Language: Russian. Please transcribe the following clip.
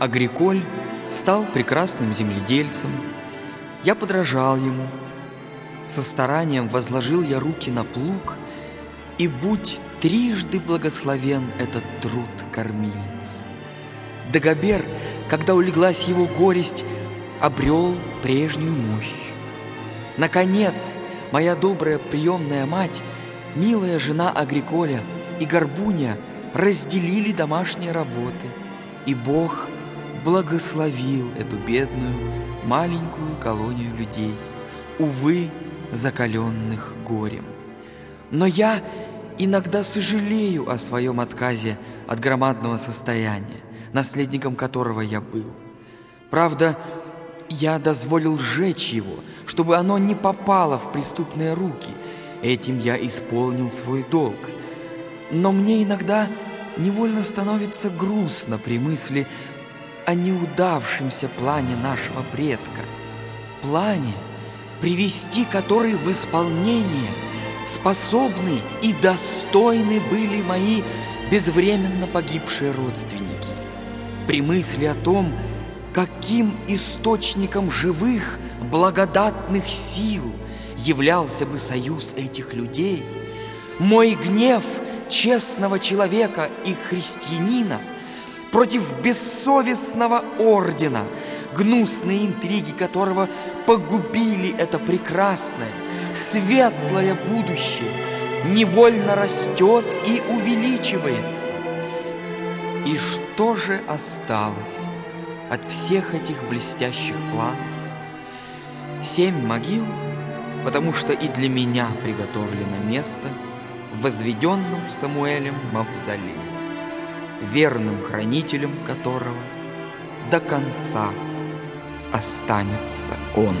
Агриколь стал прекрасным земледельцем. Я подражал ему. Со старанием возложил я руки на плуг, и будь трижды благословен этот труд кормилец. Дагобер, когда улеглась его горесть, обрел прежнюю мощь. Наконец, моя добрая приемная мать, милая жена Агриколя и Горбуня разделили домашние работы, и Бог благословил эту бедную маленькую колонию людей, увы, закаленных горем. Но я иногда сожалею о своем отказе от громадного состояния, наследником которого я был. Правда, я дозволил сжечь его, чтобы оно не попало в преступные руки. Этим я исполнил свой долг. Но мне иногда невольно становится грустно при мысли о неудавшемся плане нашего предка. Плане, привести который в исполнение способны и достойны были мои безвременно погибшие родственники. При мысли о том, каким источником живых, благодатных сил являлся бы союз этих людей, мой гнев честного человека и христианина против бессовестного ордена, гнусные интриги которого погубили это прекрасное, светлое будущее, невольно растет и увеличивается. И что же осталось? от всех этих блестящих планов. Семь могил, потому что и для меня приготовлено место в возведенном Самуэлем мавзолее, верным хранителем которого до конца останется он.